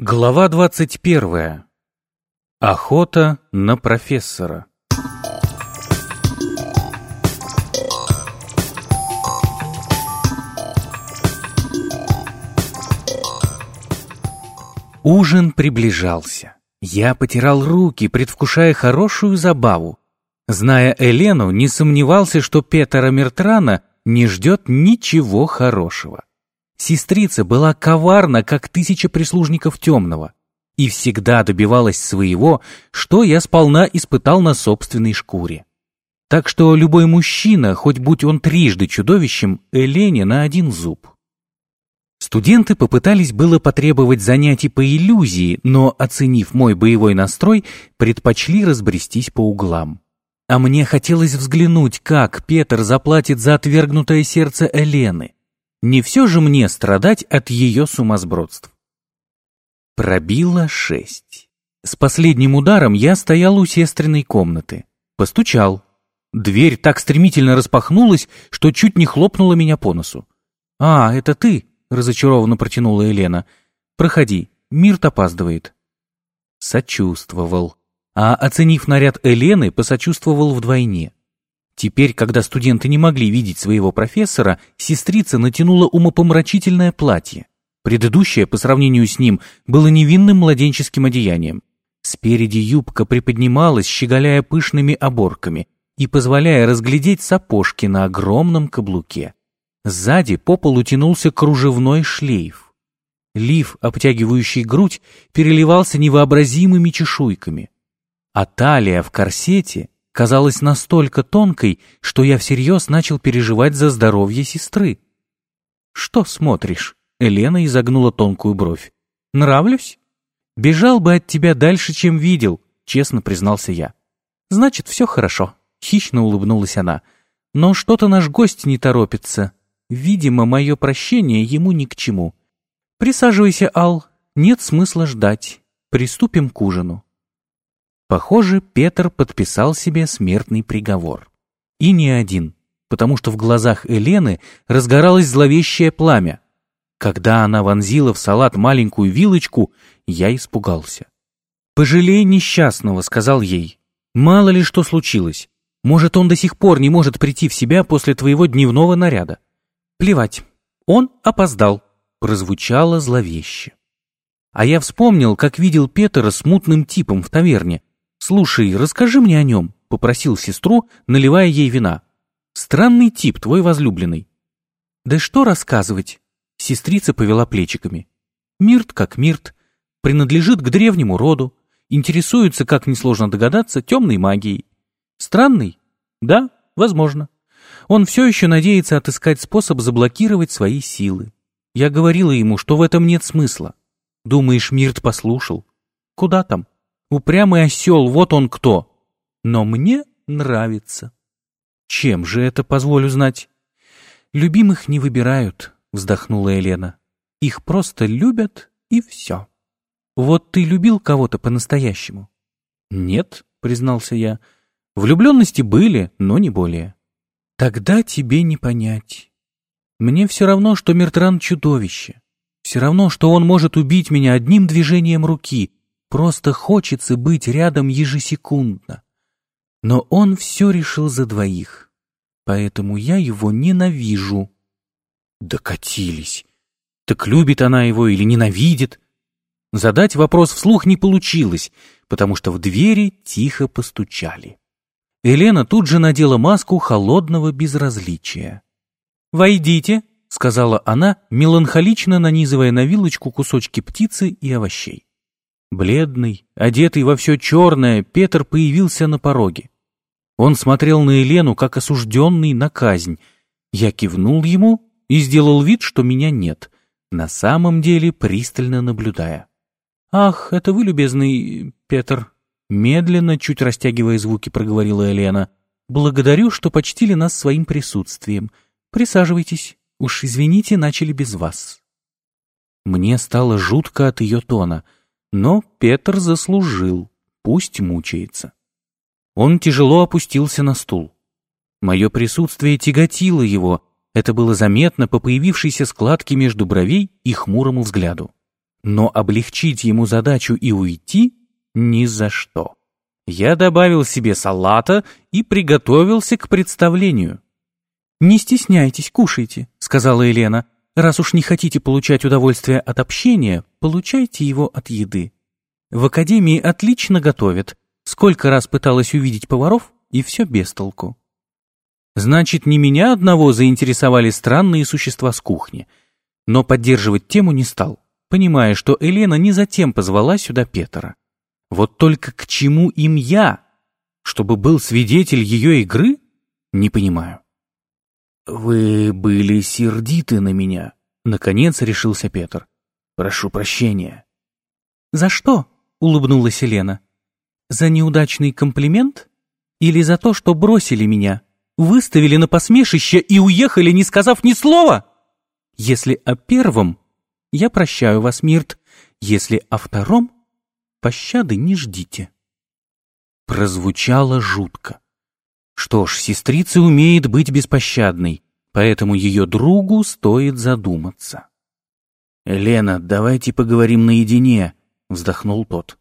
Глава 21. Охота на профессора. Ужин приближался. Я потирал руки, предвкушая хорошую забаву. Зная Элену, не сомневался, что Петера Мертрана не ждет ничего хорошего. Сестрица была коварна, как тысяча прислужников темного, и всегда добивалась своего, что я сполна испытал на собственной шкуре. Так что любой мужчина, хоть будь он трижды чудовищем, Элене на один зуб. Студенты попытались было потребовать занятий по иллюзии, но, оценив мой боевой настрой, предпочли разбрестись по углам. А мне хотелось взглянуть, как Петр заплатит за отвергнутое сердце Элены. Не все же мне страдать от ее сумасбродств. Пробило шесть. С последним ударом я стоял у сестриной комнаты. Постучал. Дверь так стремительно распахнулась, что чуть не хлопнула меня по носу. «А, это ты?» — разочарованно протянула Елена. «Проходи, Мирт опаздывает». Сочувствовал. А оценив наряд Елены, посочувствовал вдвойне. Теперь, когда студенты не могли видеть своего профессора, сестрица натянула умопомрачительное платье. Предыдущее, по сравнению с ним, было невинным младенческим одеянием. Спереди юбка приподнималась, щеголяя пышными оборками и позволяя разглядеть сапожки на огромном каблуке. Сзади по полу тянулся кружевной шлейф. Лиф, обтягивающий грудь, переливался невообразимыми чешуйками. А талия в корсете казалась настолько тонкой, что я всерьез начал переживать за здоровье сестры. «Что смотришь?» — Елена изогнула тонкую бровь. «Нравлюсь?» «Бежал бы от тебя дальше, чем видел», — честно признался я. «Значит, все хорошо», — хищно улыбнулась она. «Но что-то наш гость не торопится. Видимо, мое прощение ему ни к чему. Присаживайся, Ал, нет смысла ждать. Приступим к ужину». Похоже, Петр подписал себе смертный приговор. И не один, потому что в глазах Елены разгоралось зловещее пламя. Когда она вонзила в салат маленькую вилочку, я испугался. «Пожалей несчастного», — сказал ей. «Мало ли что случилось. Может, он до сих пор не может прийти в себя после твоего дневного наряда». «Плевать. Он опоздал», — прозвучало зловеще. А я вспомнил, как видел Петра с мутным типом в таверне, «Слушай, расскажи мне о нем», — попросил сестру, наливая ей вина. «Странный тип, твой возлюбленный». «Да что рассказывать?» Сестрица повела плечиками. «Мирт как Мирт, принадлежит к древнему роду, интересуется, как несложно догадаться, темной магией. Странный? Да, возможно. Он все еще надеется отыскать способ заблокировать свои силы. Я говорила ему, что в этом нет смысла. Думаешь, Мирт послушал? Куда там? Упрямый осел, вот он кто. Но мне нравится. Чем же это, позволю знать? Любимых не выбирают, вздохнула Елена. Их просто любят, и все. Вот ты любил кого-то по-настоящему? Нет, признался я. Влюбленности были, но не более. Тогда тебе не понять. Мне все равно, что Мертран чудовище. Все равно, что он может убить меня одним движением руки, Просто хочется быть рядом ежесекундно. Но он все решил за двоих, поэтому я его ненавижу. Докатились. Так любит она его или ненавидит? Задать вопрос вслух не получилось, потому что в двери тихо постучали. Елена тут же надела маску холодного безразличия. «Войдите», — сказала она, меланхолично нанизывая на вилочку кусочки птицы и овощей. Бледный, одетый во все черное, Петр появился на пороге. Он смотрел на Елену, как осужденный на казнь. Я кивнул ему и сделал вид, что меня нет, на самом деле пристально наблюдая. «Ах, это вы, любезный Петр!» Медленно, чуть растягивая звуки, проговорила Елена. «Благодарю, что почтили нас своим присутствием. Присаживайтесь. Уж извините, начали без вас». Мне стало жутко от ее тона — но Петр заслужил, пусть мучается. Он тяжело опустился на стул. Мое присутствие тяготило его, это было заметно по появившейся складке между бровей и хмурому взгляду. но облегчить ему задачу и уйти ни за что. Я добавил себе салата и приготовился к представлению. «Не стесняйтесь, кушайте», — сказала Елена. «Раз уж не хотите получать удовольствие от общения, получайте его от еды. В академии отлично готовят. Сколько раз пыталась увидеть поваров, и все без толку». Значит, не меня одного заинтересовали странные существа с кухни. Но поддерживать тему не стал, понимая, что Елена не затем позвала сюда Петра. Вот только к чему им я? Чтобы был свидетель ее игры? Не понимаю. «Вы были сердиты на меня», — наконец решился Петр. «Прошу прощения». «За что?» — улыбнулась Елена. «За неудачный комплимент? Или за то, что бросили меня, выставили на посмешище и уехали, не сказав ни слова? Если о первом, я прощаю вас, Мирт. Если о втором, пощады не ждите». Прозвучало жутко. Что ж, сестрица умеет быть беспощадной, поэтому ее другу стоит задуматься. «Лена, давайте поговорим наедине», — вздохнул тот.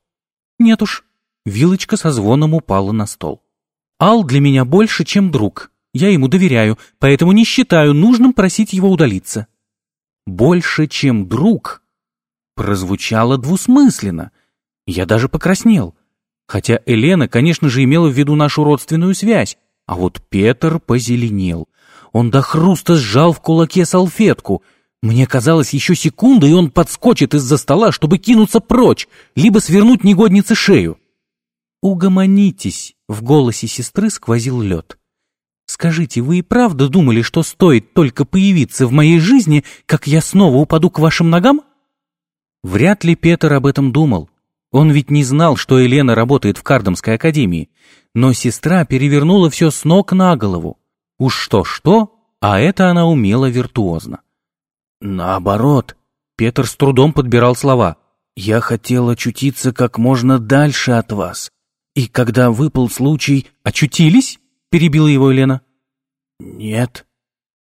«Нет уж». Вилочка со звоном упала на стол. «Ал для меня больше, чем друг. Я ему доверяю, поэтому не считаю нужным просить его удалиться». «Больше, чем друг» прозвучало двусмысленно. Я даже покраснел. Хотя Елена, конечно же, имела в виду нашу родственную связь, а вот Петр позеленел. Он до хруста сжал в кулаке салфетку. Мне казалось, еще секунда, и он подскочит из-за стола, чтобы кинуться прочь, либо свернуть негоднице шею. «Угомонитесь!» — в голосе сестры сквозил лед. «Скажите, вы и правда думали, что стоит только появиться в моей жизни, как я снова упаду к вашим ногам?» Вряд ли Петр об этом думал. Он ведь не знал, что Елена работает в Кардамской академии, но сестра перевернула все с ног на голову. Уж что-что, а это она умела виртуозно. Наоборот, Петр с трудом подбирал слова. «Я хотел очутиться как можно дальше от вас. И когда выпал случай...» «Очутились?» — перебила его Елена. «Нет».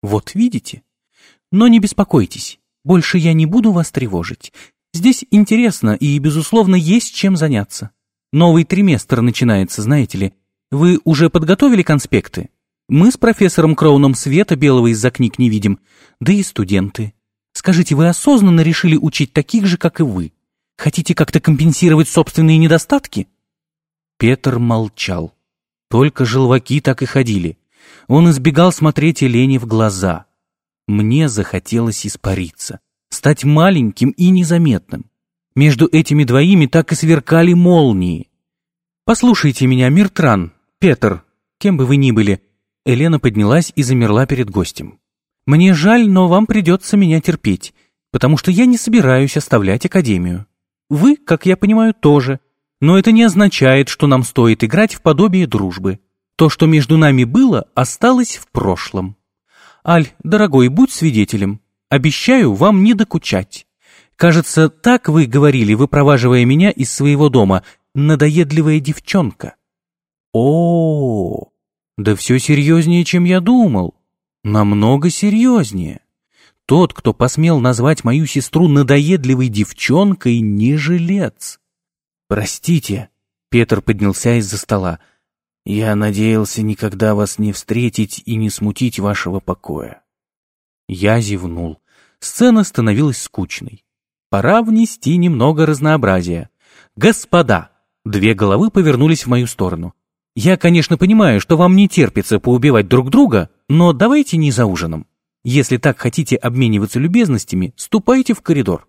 «Вот видите? Но не беспокойтесь, больше я не буду вас тревожить. Здесь интересно и, безусловно, есть чем заняться. Новый триместр начинается, знаете ли. Вы уже подготовили конспекты? Мы с профессором Кроуном света белого из-за книг не видим, да и студенты. Скажите, вы осознанно решили учить таких же, как и вы? Хотите как-то компенсировать собственные недостатки?» Петр молчал. Только желваки так и ходили. Он избегал смотреть Елене в глаза. Мне захотелось испариться стать маленьким и незаметным. Между этими двоими так и сверкали молнии. «Послушайте меня, Миртран, Петр, кем бы вы ни были». Елена поднялась и замерла перед гостем. «Мне жаль, но вам придется меня терпеть, потому что я не собираюсь оставлять Академию. Вы, как я понимаю, тоже. Но это не означает, что нам стоит играть в подобие дружбы. То, что между нами было, осталось в прошлом. Аль, дорогой, будь свидетелем. Обещаю вам не докучать. Кажется, так вы говорили, выпроваживая меня из своего дома, надоедливая девчонка. О, -о, -о да все серьезнее, чем я думал. Намного серьезнее. Тот, кто посмел назвать мою сестру надоедливой девчонкой, не жилец. Простите, Петр поднялся из-за стола. Я надеялся никогда вас не встретить и не смутить вашего покоя. Я зевнул. Сцена становилась скучной. Пора внести немного разнообразия. «Господа!» Две головы повернулись в мою сторону. «Я, конечно, понимаю, что вам не терпится поубивать друг друга, но давайте не за ужином. Если так хотите обмениваться любезностями, ступайте в коридор».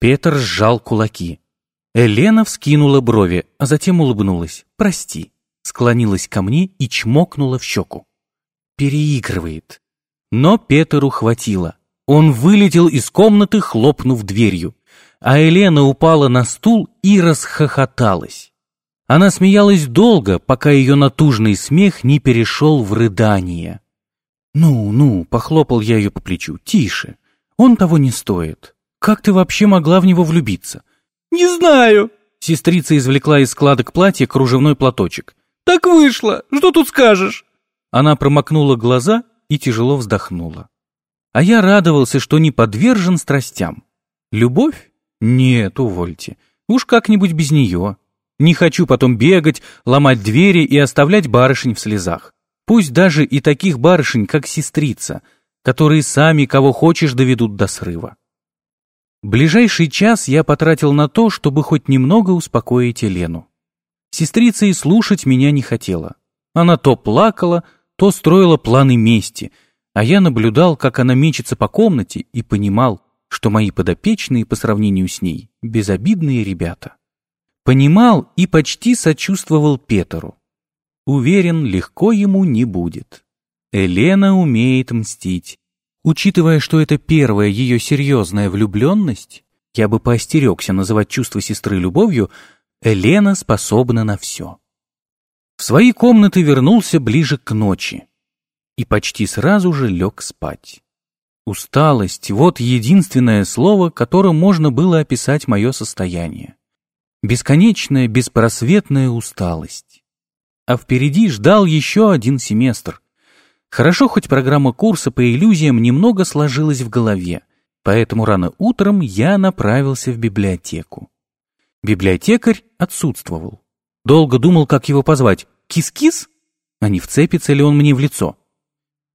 Петр сжал кулаки. Елена вскинула брови, а затем улыбнулась. «Прости», склонилась ко мне и чмокнула в щеку. «Переигрывает. Но Петеру хватило. Он вылетел из комнаты, хлопнув дверью. А Елена упала на стул и расхохоталась. Она смеялась долго, пока ее натужный смех не перешел в рыдание. «Ну, ну», — похлопал я ее по плечу, — «тише. Он того не стоит. Как ты вообще могла в него влюбиться?» «Не знаю», — сестрица извлекла из складок платья кружевной платочек. «Так вышло. Что тут скажешь?» Она промокнула глаза и тяжело вздохнула. А я радовался, что не подвержен страстям. Любовь? Нет, увольте. Уж как-нибудь без нее. Не хочу потом бегать, ломать двери и оставлять барышень в слезах. Пусть даже и таких барышень, как сестрица, которые сами кого хочешь доведут до срыва. Ближайший час я потратил на то, чтобы хоть немного успокоить Елену. Сестрица и слушать меня не хотела. Она то плакала, то строила планы мести, а я наблюдал, как она мечется по комнате и понимал, что мои подопечные по сравнению с ней безобидные ребята. Понимал и почти сочувствовал Петеру. Уверен, легко ему не будет. Елена умеет мстить. Учитывая, что это первая ее серьезная влюбленность, я бы поостерегся называть чувство сестры любовью, Елена способна на все. В свои комнаты вернулся ближе к ночи и почти сразу же лег спать. Усталость — вот единственное слово, которым можно было описать мое состояние. Бесконечная, беспросветная усталость. А впереди ждал еще один семестр. Хорошо, хоть программа курса по иллюзиям немного сложилась в голове, поэтому рано утром я направился в библиотеку. Библиотекарь отсутствовал. Долго думал, как его позвать. «Кис-кис?» А не вцепится ли он мне в лицо?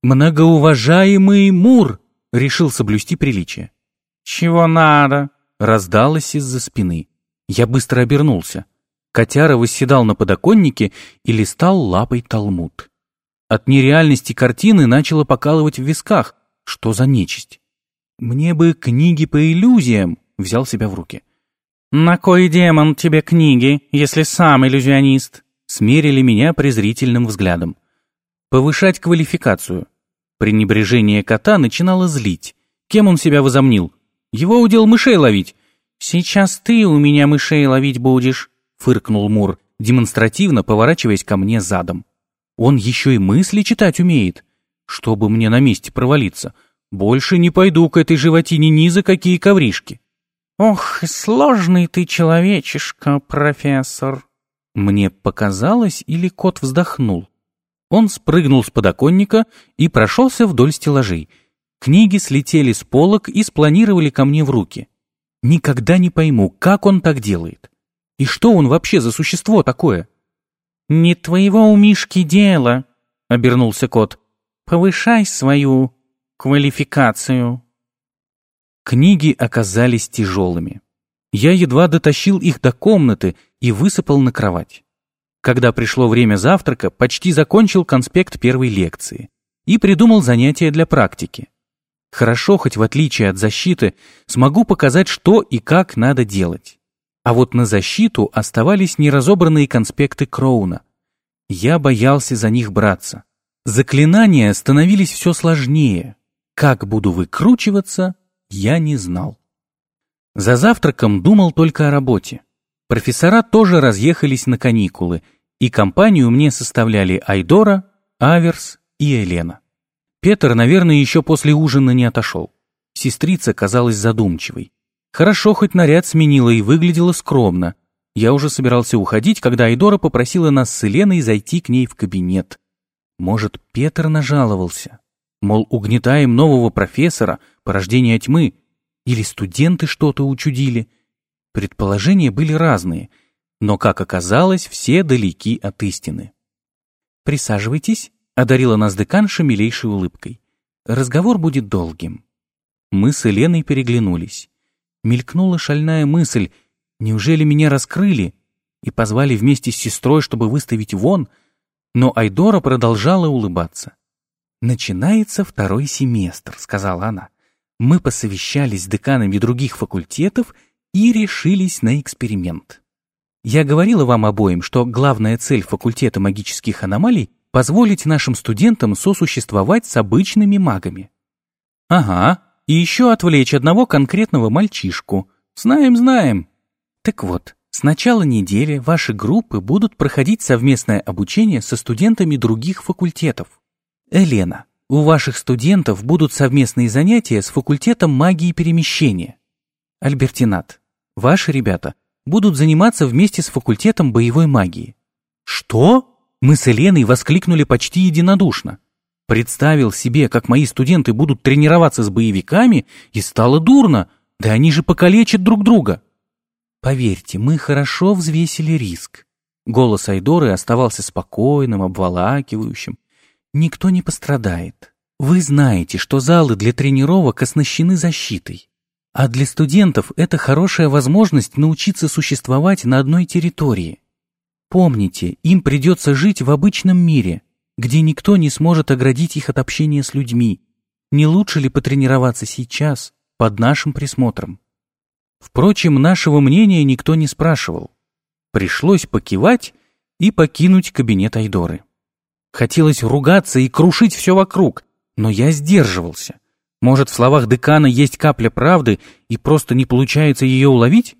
«Многоуважаемый Мур!» решил соблюсти приличие. «Чего надо?» раздалось из-за спины. Я быстро обернулся. Котяра восседал на подоконнике и листал лапой талмуд. От нереальности картины начало покалывать в висках. Что за нечисть? Мне бы книги по иллюзиям, взял себя в руки. «На кой демон тебе книги, если сам иллюзионист?» Смерили меня презрительным взглядом. Повышать квалификацию. Пренебрежение кота начинало злить. Кем он себя возомнил? Его удел мышей ловить. «Сейчас ты у меня мышей ловить будешь», — фыркнул Мур, демонстративно поворачиваясь ко мне задом. «Он еще и мысли читать умеет. Чтобы мне на месте провалиться. Больше не пойду к этой животине ни за какие ковришки». «Ох, сложный ты человечишка, профессор!» Мне показалось, или кот вздохнул. Он спрыгнул с подоконника и прошелся вдоль стеллажей. Книги слетели с полок и спланировали ко мне в руки. Никогда не пойму, как он так делает. И что он вообще за существо такое? «Не твоего у Мишки дело», — обернулся кот. «Повышай свою квалификацию». Книги оказались тяжелыми. Я едва дотащил их до комнаты и высыпал на кровать. Когда пришло время завтрака, почти закончил конспект первой лекции и придумал занятия для практики. Хорошо, хоть в отличие от защиты, смогу показать, что и как надо делать. А вот на защиту оставались неразобранные конспекты Кроуна. Я боялся за них браться. Заклинания становились все сложнее. Как буду выкручиваться, я не знал. За завтраком думал только о работе. Профессора тоже разъехались на каникулы, и компанию мне составляли Айдора, Аверс и Елена. Петр, наверное, еще после ужина не отошел. Сестрица казалась задумчивой. Хорошо, хоть наряд сменила и выглядела скромно. Я уже собирался уходить, когда Айдора попросила нас с Еленой зайти к ней в кабинет. Может, Петр нажаловался? Мол, угнетаем нового профессора, порождение тьмы, или студенты что-то учудили. Предположения были разные, но, как оказалось, все далеки от истины. «Присаживайтесь», — одарила нас деканша милейшей улыбкой. «Разговор будет долгим». Мы с Еленой переглянулись. Мелькнула шальная мысль, неужели меня раскрыли и позвали вместе с сестрой, чтобы выставить вон, но Айдора продолжала улыбаться. «Начинается второй семестр», — сказала она. «Мы посовещались с деканами других факультетов и решились на эксперимент. Я говорила вам обоим, что главная цель факультета магических аномалий — позволить нашим студентам сосуществовать с обычными магами». «Ага, и еще отвлечь одного конкретного мальчишку. Знаем, знаем». «Так вот, с начала недели ваши группы будут проходить совместное обучение со студентами других факультетов. Елена, у ваших студентов будут совместные занятия с факультетом магии перемещения. Альбертинат, ваши ребята будут заниматься вместе с факультетом боевой магии. Что? Мы с Еленой воскликнули почти единодушно. Представил себе, как мои студенты будут тренироваться с боевиками, и стало дурно. Да они же покалечат друг друга. Поверьте, мы хорошо взвесили риск. Голос Айдоры оставался спокойным, обволакивающим. Никто не пострадает. Вы знаете, что залы для тренировок оснащены защитой. А для студентов это хорошая возможность научиться существовать на одной территории. Помните, им придется жить в обычном мире, где никто не сможет оградить их от общения с людьми. Не лучше ли потренироваться сейчас, под нашим присмотром? Впрочем, нашего мнения никто не спрашивал. Пришлось покивать и покинуть кабинет Айдоры. Хотелось ругаться и крушить все вокруг, но я сдерживался. Может, в словах декана есть капля правды и просто не получается ее уловить?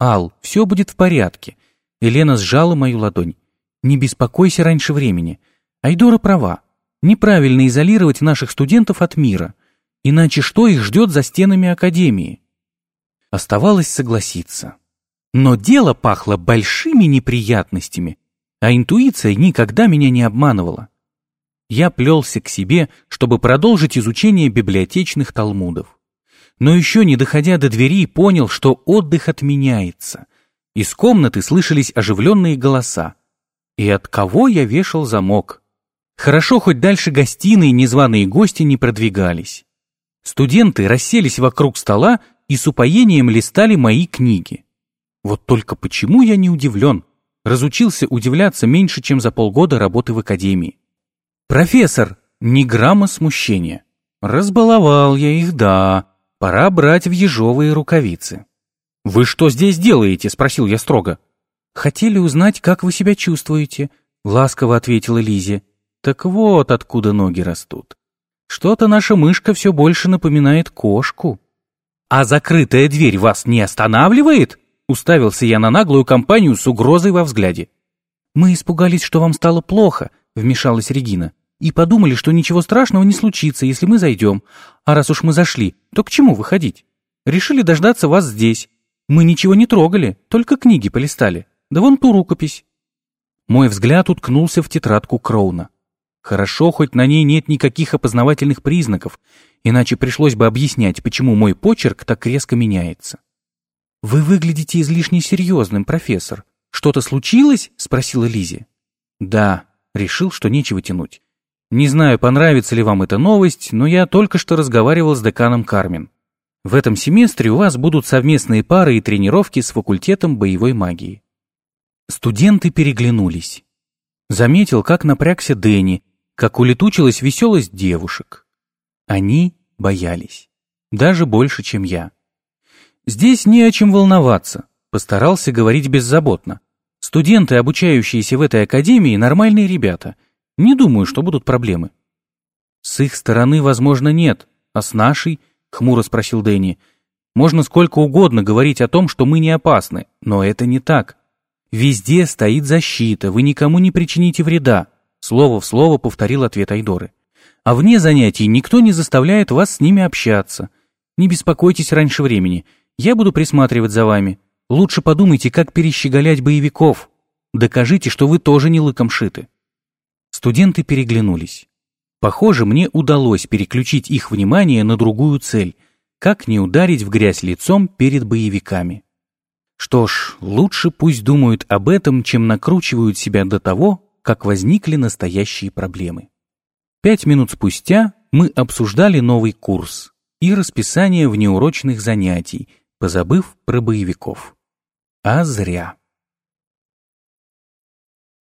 Ал, все будет в порядке. Елена сжала мою ладонь. Не беспокойся раньше времени. Айдора права. Неправильно изолировать наших студентов от мира. Иначе что их ждет за стенами академии? Оставалось согласиться. Но дело пахло большими неприятностями, а интуиция никогда меня не обманывала. Я плелся к себе, чтобы продолжить изучение библиотечных талмудов. Но еще не доходя до двери, понял, что отдых отменяется. Из комнаты слышались оживленные голоса. И от кого я вешал замок? Хорошо, хоть дальше гостиной незваные гости не продвигались. Студенты расселись вокруг стола и с упоением листали мои книги. Вот только почему я не удивлен? Разучился удивляться меньше, чем за полгода работы в академии. «Профессор!» Ни грамма смущения. Разбаловал я их, да. Пора брать в ежовые рукавицы. «Вы что здесь делаете?» — спросил я строго. «Хотели узнать, как вы себя чувствуете», — ласково ответила Лизе. «Так вот откуда ноги растут. Что-то наша мышка все больше напоминает кошку». «А закрытая дверь вас не останавливает?» Уставился я на наглую компанию с угрозой во взгляде. «Мы испугались, что вам стало плохо», — вмешалась Регина, «и подумали, что ничего страшного не случится, если мы зайдем. А раз уж мы зашли, то к чему выходить? Решили дождаться вас здесь. Мы ничего не трогали, только книги полистали. Да вон ту рукопись». Мой взгляд уткнулся в тетрадку Кроуна. Хорошо, хоть на ней нет никаких опознавательных признаков, иначе пришлось бы объяснять, почему мой почерк так резко меняется. «Вы выглядите излишне серьезным, профессор. Что-то случилось?» — спросила Лизи. «Да», — решил, что нечего тянуть. «Не знаю, понравится ли вам эта новость, но я только что разговаривал с деканом Кармен. В этом семестре у вас будут совместные пары и тренировки с факультетом боевой магии». Студенты переглянулись. Заметил, как напрягся Дэнни, как улетучилась веселость девушек. Они боялись. Даже больше, чем я. Здесь не о чем волноваться, постарался говорить беззаботно. Студенты, обучающиеся в этой академии, нормальные ребята. Не думаю, что будут проблемы. С их стороны, возможно, нет, а с нашей, хмуро спросил Дэнни, можно сколько угодно говорить о том, что мы не опасны, но это не так. Везде стоит защита, вы никому не причините вреда. Слово в слово повторил ответ Айдоры. А вне занятий никто не заставляет вас с ними общаться. Не беспокойтесь раньше времени. Я буду присматривать за вами. Лучше подумайте, как перещеголять боевиков. Докажите, что вы тоже не лыком шиты». Студенты переглянулись. Похоже, мне удалось переключить их внимание на другую цель. Как не ударить в грязь лицом перед боевиками. Что ж, лучше пусть думают об этом, чем накручивают себя до того, как возникли настоящие проблемы. Пять минут спустя мы обсуждали новый курс и расписание внеурочных занятий, позабыв про боевиков. А зря.